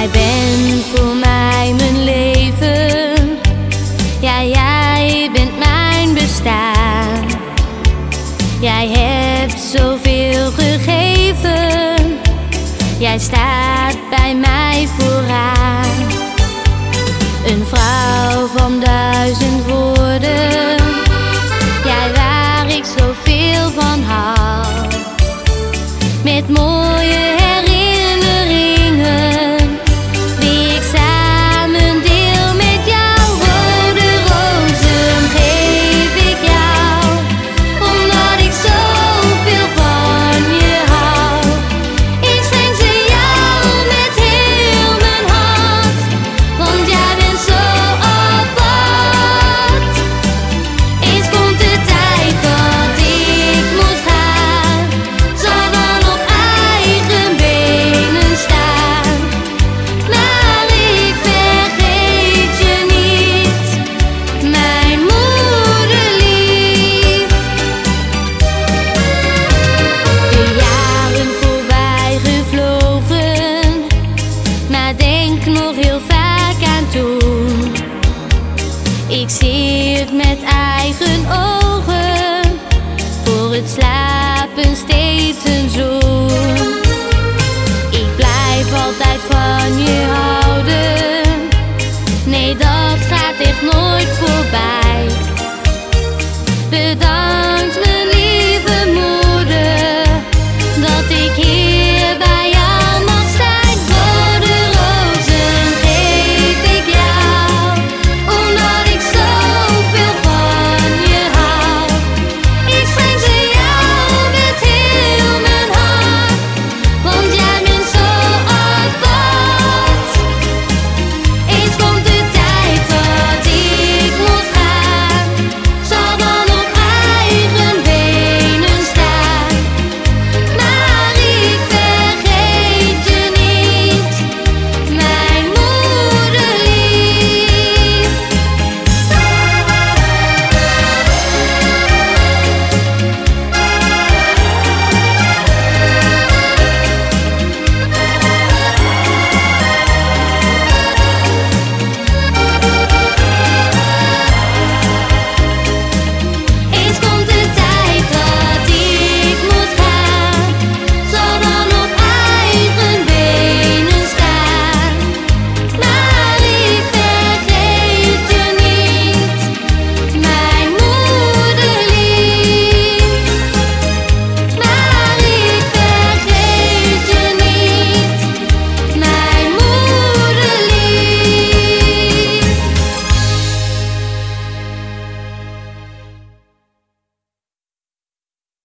Jij bent voor mij mijn leven. Ja, jij bent mijn bestaan. Jij hebt zoveel gegeven. Jij staat bij mij vooraan. Een vrouw van duizend woorden. Jij waar ik zoveel van hou. Met mooie Ik zie het met eigen ogen. Voor het slapen